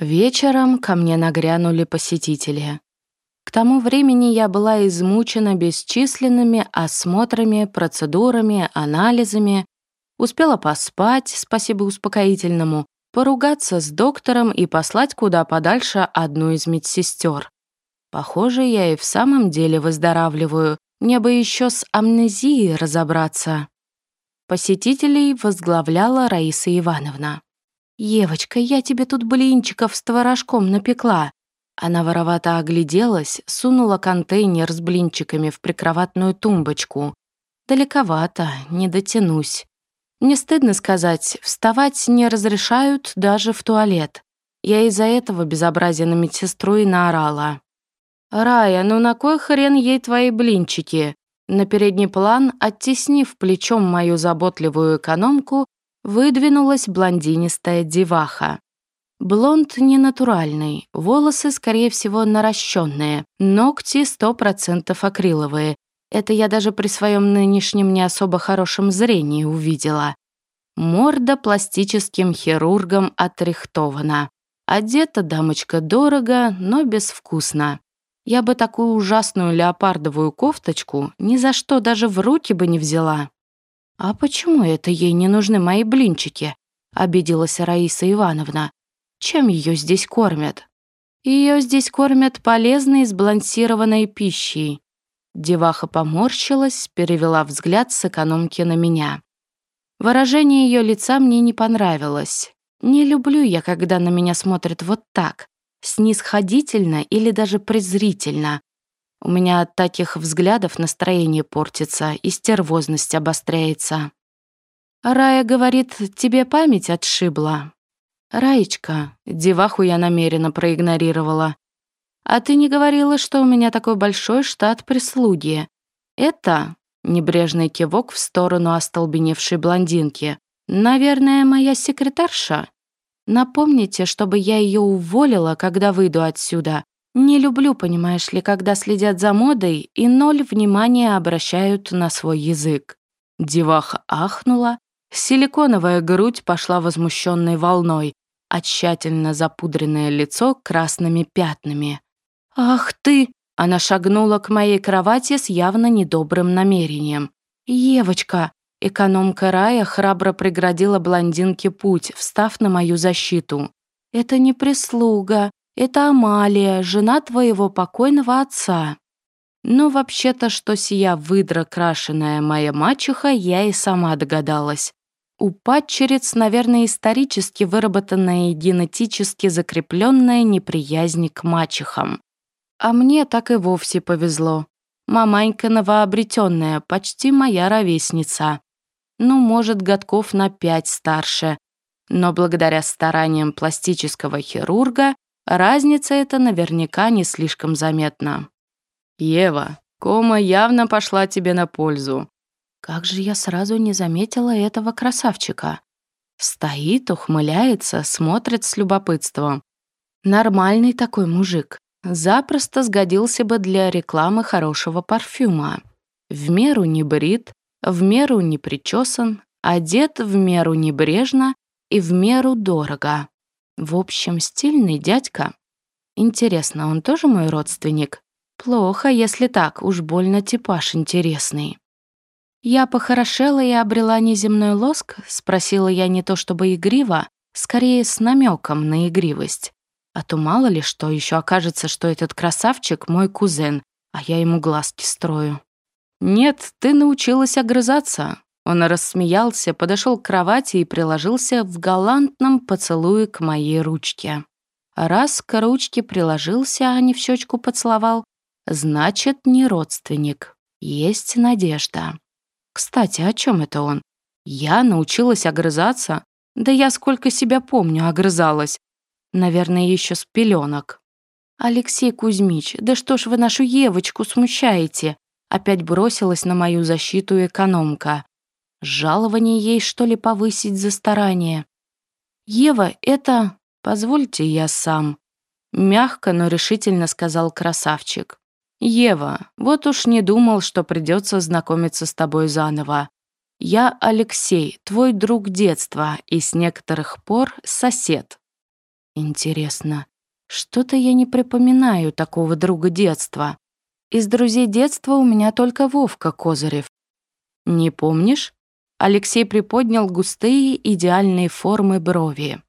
Вечером ко мне нагрянули посетители. К тому времени я была измучена бесчисленными осмотрами, процедурами, анализами, успела поспать, спасибо успокоительному, поругаться с доктором и послать куда подальше одну из медсестер. Похоже, я и в самом деле выздоравливаю, мне бы еще с амнезией разобраться. Посетителей возглавляла Раиса Ивановна. «Евочка, я тебе тут блинчиков с творожком напекла». Она воровато огляделась, сунула контейнер с блинчиками в прикроватную тумбочку. «Далековато, не дотянусь. Не стыдно сказать, вставать не разрешают даже в туалет. Я из-за этого безобразия на медсестру и наорала. «Рая, ну на кой хрен ей твои блинчики?» На передний план, оттеснив плечом мою заботливую экономку, выдвинулась блондинистая деваха. Блонд ненатуральный, волосы, скорее всего, наращенные, ногти сто процентов акриловые. Это я даже при своем нынешнем не особо хорошем зрении увидела. Морда пластическим хирургом отрихтована. Одета дамочка дорого, но безвкусно. Я бы такую ужасную леопардовую кофточку ни за что даже в руки бы не взяла. «А почему это ей не нужны мои блинчики?» — обиделась Раиса Ивановна. «Чем ее здесь кормят?» Ее здесь кормят полезной сбалансированной пищей. Деваха поморщилась, перевела взгляд с экономки на меня. Выражение ее лица мне не понравилось. Не люблю я, когда на меня смотрят вот так, снисходительно или даже презрительно, у меня от таких взглядов настроение портится и стервозность обостряется. Рая говорит, тебе память отшибла. Раечка, деваху я намеренно проигнорировала. А ты не говорила, что у меня такой большой штат прислуги. Это небрежный кивок в сторону остолбеневшей блондинки. Наверное, моя секретарша. Напомните, чтобы я ее уволила, когда выйду отсюда, не люблю, понимаешь ли, когда следят за модой и ноль внимания обращают на свой язык. Деваха ахнула, силиконовая грудь пошла возмущенной волной, а тщательно запудренное лицо красными пятнами. «Ах ты!» Она шагнула к моей кровати с явно недобрым намерением. «Евочка!» Экономка Рая храбро преградила блондинке путь, встав на мою защиту. «Это не прислуга, это Амалия, жена твоего покойного отца. Ну, вообще-то, что сия выдра крашеная моя мачеха, я и сама догадалась. У падчериц, наверное, исторически выработанная и генетически закрепленная неприязнь к мачехам. А мне так и вовсе повезло. Маманька новообретенная, почти моя ровесница. Ну, может, годков на пять старше. Но благодаря стараниям пластического хирурга Разница эта наверняка не слишком заметна. «Ева, кома явно пошла тебе на пользу». Как же я сразу не заметила этого красавчика. Стоит, ухмыляется, смотрит с любопытством. Нормальный такой мужик. Запросто сгодился бы для рекламы хорошего парфюма. В меру не брит, в меру не причесан, одет в меру небрежно и в меру дорого. В общем, стильный дядька. Интересно, он тоже мой родственник? Плохо, если так, уж больно типаж интересный. Я похорошела и обрела неземной лоск, спросила я не то чтобы игриво, скорее с намеком на игривость. А то мало ли что, еще окажется, что этот красавчик мой кузен, а я ему глазки строю. Нет, ты научилась огрызаться. Он рассмеялся, подошел к кровати и приложился в галантном поцелуе к моей ручке. Раз к ручке приложился, а не в щечку поцеловал, значит, не родственник. Есть надежда. Кстати, о чем это он? Я научилась огрызаться? Да я сколько себя помню огрызалась. Наверное, еще с пеленок. «Алексей Кузьмич, да что ж вы нашу Евочку смущаете?» Опять бросилась на мою защиту экономка. Жалование ей, что ли, повысить за старание? Ева, это... Позвольте, я сам. Мягко, но решительно сказал красавчик. Ева, вот уж не думал, что придется знакомиться с тобой заново. Я Алексей, твой друг детства и с некоторых пор сосед. Интересно, что-то я не припоминаю такого друга детства. Из друзей детства у меня только Вовка Козырев. Не помнишь? Алексей приподнял густые идеальные формы брови.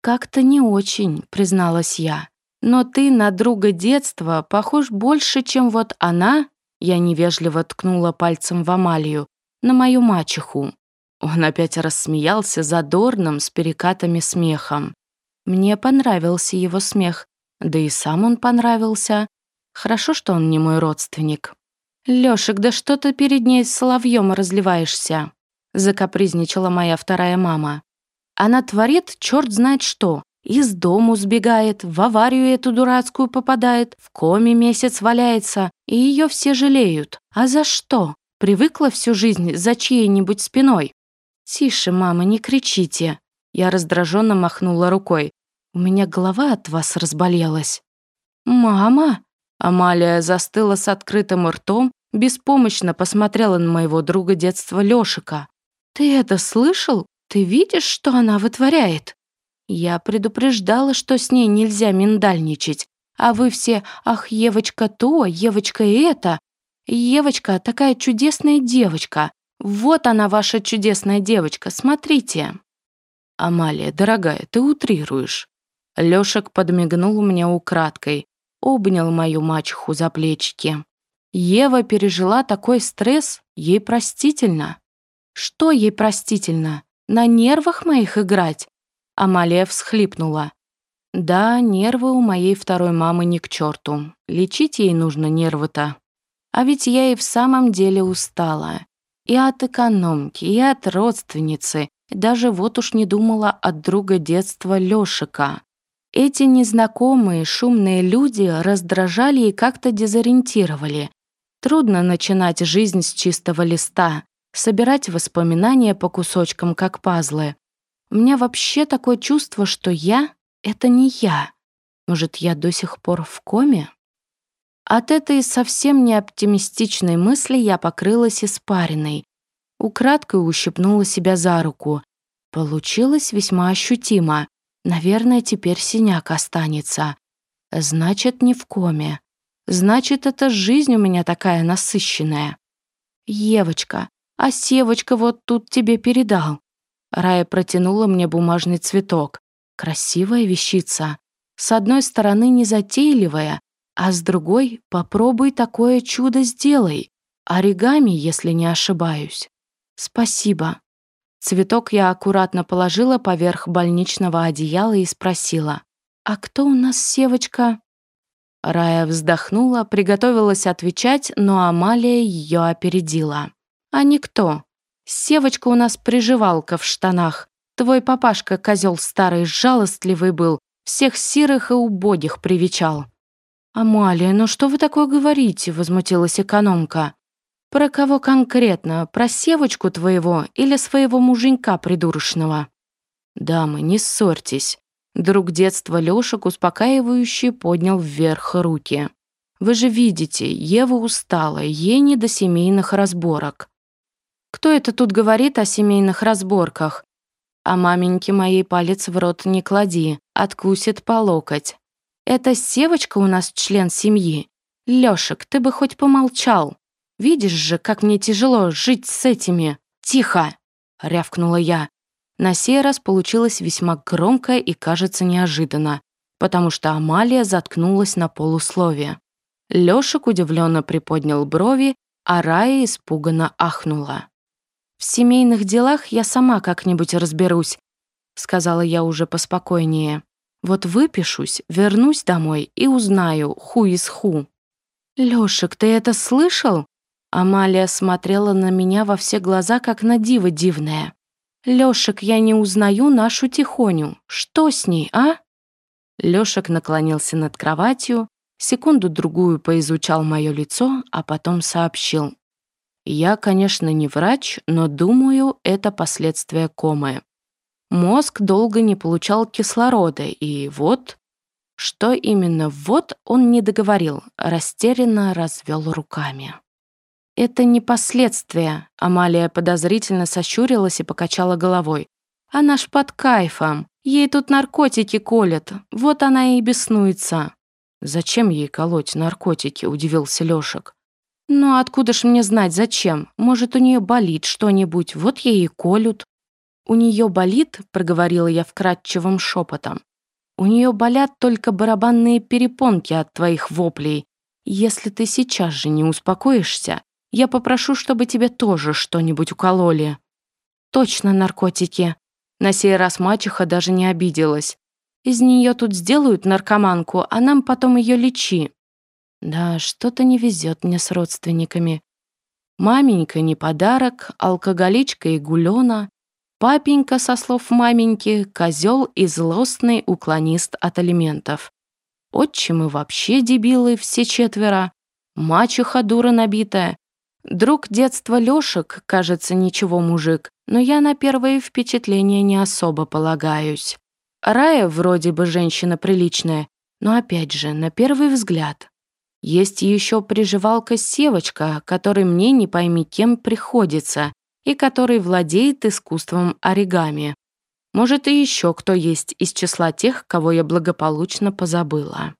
«Как-то не очень», — призналась я. «Но ты на друга детства похож больше, чем вот она...» Я невежливо ткнула пальцем в Амалию. «На мою мачеху». Он опять рассмеялся задорным с перекатами смехом. Мне понравился его смех, да и сам он понравился. Хорошо, что он не мой родственник. «Лёшек, да что ты перед ней с соловьем разливаешься?» Закапризничала моя вторая мама. Она творит черт знает что. Из дому сбегает, в аварию эту дурацкую попадает, в коме месяц валяется, и ее все жалеют. А за что? Привыкла всю жизнь за чьей-нибудь спиной. «Тише, мама, не кричите». Я раздраженно махнула рукой. У меня голова от вас разболелась. «Мама?» Амалия застыла с открытым ртом, беспомощно посмотрела на моего друга детства Лёшика. «Ты это слышал? Ты видишь, что она вытворяет?» Я предупреждала, что с ней нельзя миндальничать, а вы все «Ах, Евочка то, Евочка это». Евочка такая чудесная девочка. Вот она, ваша чудесная девочка, смотрите. Амалия, дорогая, ты утрируешь. Лёшек подмигнул мне украдкой, обнял мою мачеху за плечики. Ева пережила такой стресс, ей простительно. Что ей простительно? На нервах моих играть? Амалия всхлипнула. Да, нервы у моей второй мамы не к черту. Лечить ей нужно нервы-то. А ведь я и в самом деле устала. И от экономки, и от родственницы. Даже вот уж не думала от друга детства Лёшика. Эти незнакомые шумные люди раздражали и как-то дезориентировали. Трудно начинать жизнь с чистого листа, собирать воспоминания по кусочкам, как пазлы. У меня вообще такое чувство, что я — это не я. Может, я до сих пор в коме? От этой совсем не оптимистичной мысли я покрылась испариной. Украдкой ущипнула себя за руку. Получилось весьма ощутимо. Наверное, теперь синяк останется. Значит, не в коме. Значит, эта жизнь у меня такая насыщенная. Евочка, а Севочка вот тут тебе передал». Рая протянула мне бумажный цветок. Красивая вещица. С одной стороны незатейливая, а с другой попробуй такое чудо сделай. Оригами, если не ошибаюсь. Спасибо. Цветок я аккуратно положила поверх больничного одеяла и спросила. «А кто у нас Севочка?» Рая вздохнула, приготовилась отвечать, но Амалия ее опередила. А никто. Севочка у нас приживалка в штанах. Твой папашка, козел старый, жалостливый был, всех сирых и убогих привечал». «Амалия, ну что вы такое говорите?» — возмутилась экономка. «Про кого конкретно? Про Севочку твоего или своего муженька придурочного?» «Дамы, не ссорьтесь». Друг детства Лёшек успокаивающе поднял вверх руки. «Вы же видите, Ева устала, ей не до семейных разборок. Кто это тут говорит о семейных разборках? А маменьке моей палец в рот не клади, откусит по локоть. Это Севочка у нас член семьи. Лёшек, ты бы хоть помолчал. Видишь же, как мне тяжело жить с этими. Тихо!» — рявкнула я. На сей раз получилось весьма громко и, кажется, неожиданно, потому что Амалия заткнулась на полусловие. Лёшек удивленно приподнял брови, а Рая испуганно ахнула. «В семейных делах я сама как-нибудь разберусь», — сказала я уже поспокойнее. «Вот выпишусь, вернусь домой и узнаю, ху из ху». «Лёшек, ты это слышал?» Амалия смотрела на меня во все глаза, как на диво дивное. «Лёшек, я не узнаю нашу Тихоню. Что с ней, а?» Лёшек наклонился над кроватью, секунду-другую поизучал моё лицо, а потом сообщил. Я, конечно, не врач, но думаю, это последствия комы. Мозг долго не получал кислорода, и вот... Что именно «вот» он не договорил, растерянно развел руками. «Это не последствия», — Амалия подозрительно сощурилась и покачала головой. Она ж под кайфом. Ей тут наркотики колят. Вот она и беснуется». «Зачем ей колоть наркотики?» – удивился Лёшек. «Ну откуда ж мне знать, зачем? Может, у нее болит что-нибудь, вот ей и колют». «У нее болит?» – проговорила я вкрадчивым шепотом. «У нее болят только барабанные перепонки от твоих воплей. Если ты сейчас же не успокоишься, я попрошу, чтобы тебе тоже что-нибудь укололи». «Точно наркотики». На сей раз мачеха даже не обиделась. «Из нее тут сделают наркоманку, а нам потом ее лечи». Да, что-то не везет мне с родственниками. Маменька не подарок, алкоголичка и гулёна. Папенька, со слов маменьки, козел и злостный уклонист от алиментов. Отчимы вообще дебилы все четверо. Мачеха дура набитая. Друг детства Лёшек, кажется, ничего мужик, но я на первые впечатления не особо полагаюсь. Рая вроде бы женщина приличная, но опять же, на первый взгляд. Есть еще приживалка Севочка, который мне не пойми кем приходится, и который владеет искусством оригами. Может, и еще кто есть из числа тех, кого я благополучно позабыла.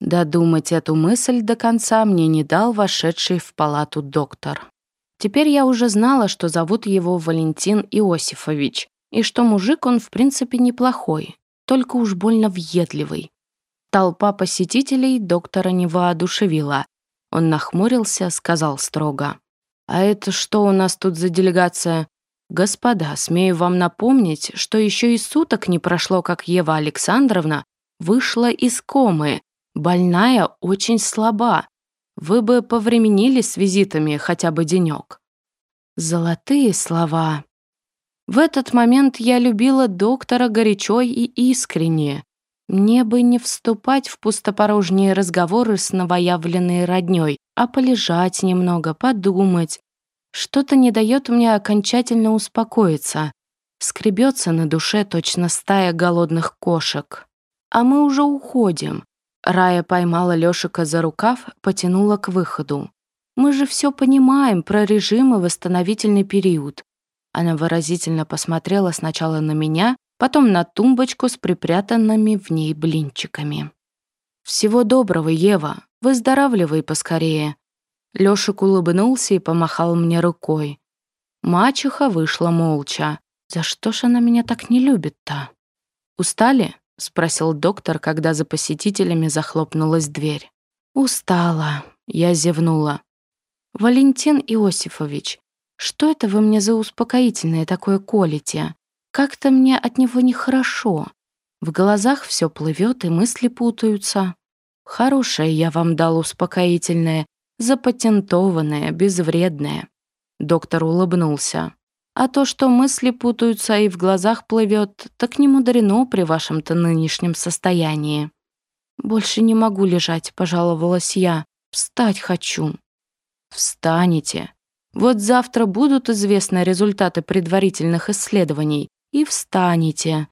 Додумать эту мысль до конца мне не дал вошедший в палату доктор. Теперь я уже знала, что зовут его Валентин Иосифович, и что мужик он в принципе неплохой, только уж больно въедливый. Толпа посетителей доктора не воодушевила. Он нахмурился, сказал строго. «А это что у нас тут за делегация? Господа, смею вам напомнить, что еще и суток не прошло, как Ева Александровна вышла из комы. Больная очень слаба. Вы бы повременили с визитами хотя бы денек». Золотые слова. В этот момент я любила доктора горячо и искренне. Мне бы не вступать в пустопорожние разговоры с новоявленной роднёй, а полежать немного, подумать. Что-то не дает мне окончательно успокоиться. Скребется на душе точно стая голодных кошек. А мы уже уходим. Рая поймала Лёшика за рукав, потянула к выходу. Мы же все понимаем про режим и восстановительный период. Она выразительно посмотрела сначала на меня, потом на тумбочку с припрятанными в ней блинчиками. «Всего доброго, Ева. Выздоравливай поскорее». Лёшик улыбнулся и помахал мне рукой. Мачеха вышла молча. «За что ж она меня так не любит-то?» «Устали?» — спросил доктор, когда за посетителями захлопнулась дверь. «Устала», — я зевнула. «Валентин Иосифович, что это вы мне за успокоительное такое колите? Как-то мне от него нехорошо. В глазах все плывет и мысли путаются. Хорошее я вам дал успокоительное, запатентованное, безвредное. Доктор улыбнулся. А то, что мысли путаются и в глазах плывет, так не мудрено при вашем-то нынешнем состоянии. «Больше не могу лежать», — пожаловалась я. «Встать хочу». «Встанете. Вот завтра будут известны результаты предварительных исследований и встанете.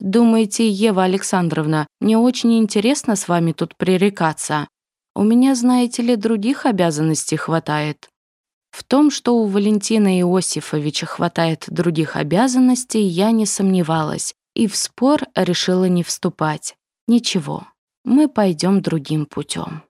Думаете, Ева Александровна, не очень интересно с вами тут пререкаться? У меня, знаете ли, других обязанностей хватает. В том, что у Валентина Иосифовича хватает других обязанностей, я не сомневалась и в спор решила не вступать. Ничего, мы пойдем другим путем.